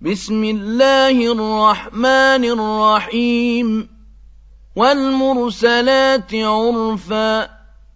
بسم الله الرحمن الرحيم والمرسلات عرفا